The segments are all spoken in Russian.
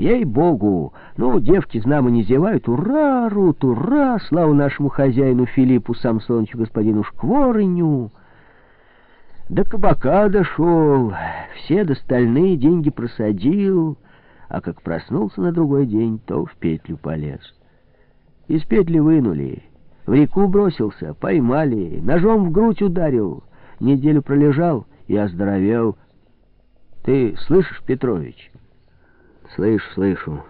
Ей-богу! Ну, девки, знамо, не зевают. Ура, Рут, ура! Слава нашему хозяину Филиппу Самсоновичу, господину Шкворыню! До кабака дошел, все достальные деньги просадил, а как проснулся на другой день, то в петлю полез. Из петли вынули, в реку бросился, поймали, ножом в грудь ударил, неделю пролежал и оздоровел. Ты слышишь, Петрович? Слышу, слышу.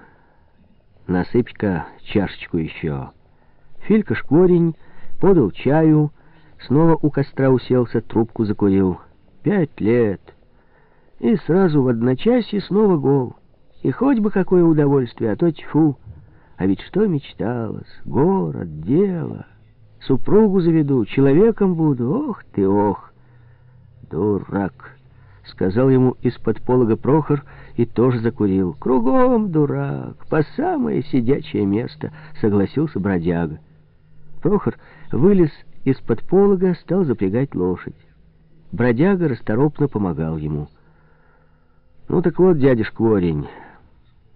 Насыпь-ка чашечку еще. Филька Шкворень подал чаю, Снова у костра уселся, трубку закурил. Пять лет. И сразу в одночасье снова гол. И хоть бы какое удовольствие, а то тьфу. А ведь что мечталось? Город, дело. Супругу заведу, человеком буду. Ох ты, ох. Дурак, сказал ему из-под полога Прохор и тоже закурил. Кругом дурак, по самое сидячее место, согласился бродяга. Прохор вылез из-под полога стал запрягать лошадь. Бродяга расторопно помогал ему. «Ну так вот, дядюшка Ворень,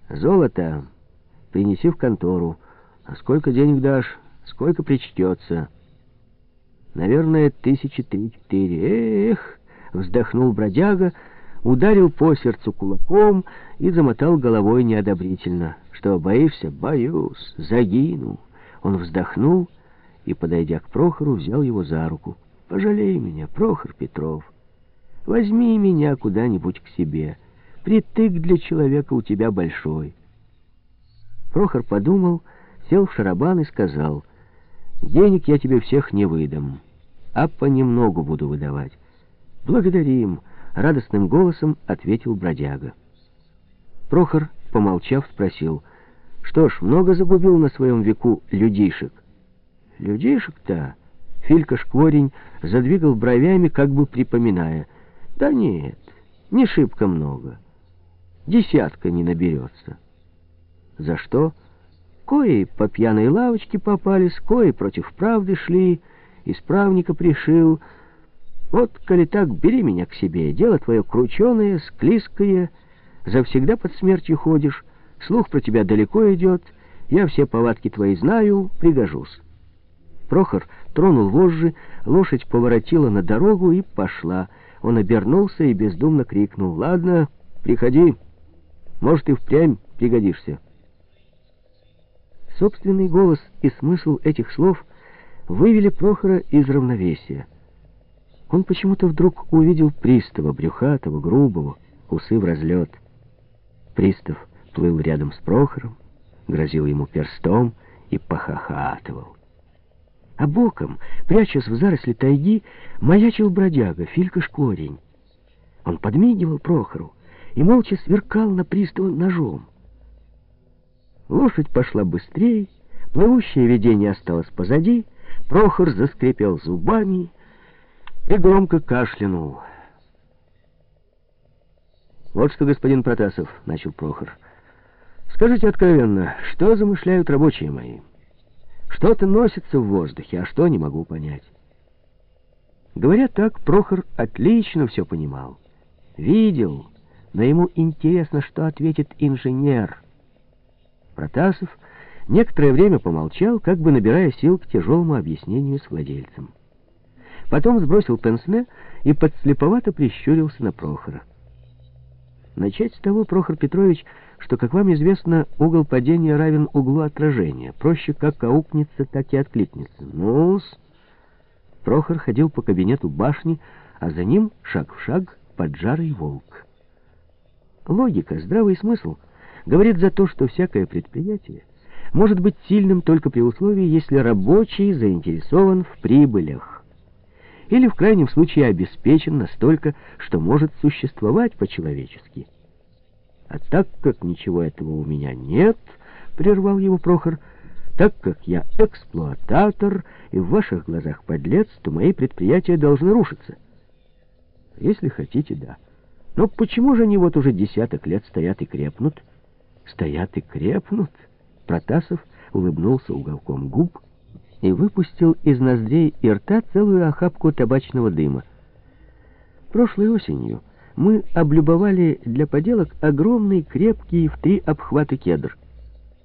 золото принеси в контору. А сколько денег дашь, сколько причтется?» «Наверное, тысячи три-четыре. Эх!» — вздохнул бродяга, ударил по сердцу кулаком и замотал головой неодобрительно. «Что, боишься? Боюсь. Загину». Он вздохнул и, подойдя к Прохору, взял его за руку. «Пожалей меня, Прохор Петров. Возьми меня куда-нибудь к себе. Притык для человека у тебя большой». Прохор подумал, сел в шарабан и сказал, «Денег я тебе всех не выдам, а понемногу буду выдавать». «Благодарим», — радостным голосом ответил бродяга. Прохор, помолчав, спросил, «Что ж, много загубил на своем веку людишек?» Людишек-то... Филька Шкворень задвигал бровями, как бы припоминая. Да нет, не шибко много. Десятка не наберется. За что? Кои по пьяной лавочке попались, кои против правды шли, исправника пришил. Вот, коли так, бери меня к себе. Дело твое крученое, склизкое, завсегда под смертью ходишь, слух про тебя далеко идет, я все повадки твои знаю, пригожусь. Прохор тронул вожжи, лошадь поворотила на дорогу и пошла. Он обернулся и бездумно крикнул. «Ладно, приходи. Может, и впрямь пригодишься». Собственный голос и смысл этих слов вывели Прохора из равновесия. Он почему-то вдруг увидел пристава, брюхатого, грубого, усы в разлет. Пристав плыл рядом с Прохором, грозил ему перстом и похохатывал. А боком, прячась в заросли тайги, маячил бродяга, Филька Шкорень. Он подмигивал Прохору и молча сверкал на пристава ножом. Лошадь пошла быстрее, плывущее видение осталось позади, Прохор заскрипел зубами и громко кашлянул. «Вот что, господин Протасов», — начал Прохор, — «скажите откровенно, что замышляют рабочие мои?» Что-то носится в воздухе, а что не могу понять. Говоря так, Прохор отлично все понимал. Видел, но ему интересно, что ответит инженер. Протасов некоторое время помолчал, как бы набирая сил к тяжелому объяснению с владельцем. Потом сбросил пенсне и подслеповато прищурился на Прохора. Начать с того, Прохор Петрович, что, как вам известно, угол падения равен углу отражения. Проще как аукнется, так и откликнется. ну -с. Прохор ходил по кабинету башни, а за ним, шаг в шаг, поджарый волк. Логика, здравый смысл говорит за то, что всякое предприятие может быть сильным только при условии, если рабочий заинтересован в прибылях или в крайнем случае обеспечен настолько, что может существовать по-человечески. А так как ничего этого у меня нет, прервал его Прохор, так как я эксплуататор и в ваших глазах подлец, то мои предприятия должны рушиться. Если хотите, да. Но почему же они вот уже десяток лет стоят и крепнут? Стоят и крепнут? Протасов улыбнулся уголком губ и выпустил из ноздрей и рта целую охапку табачного дыма. Прошлой осенью мы облюбовали для поделок огромный, крепкий, в три обхвата кедр.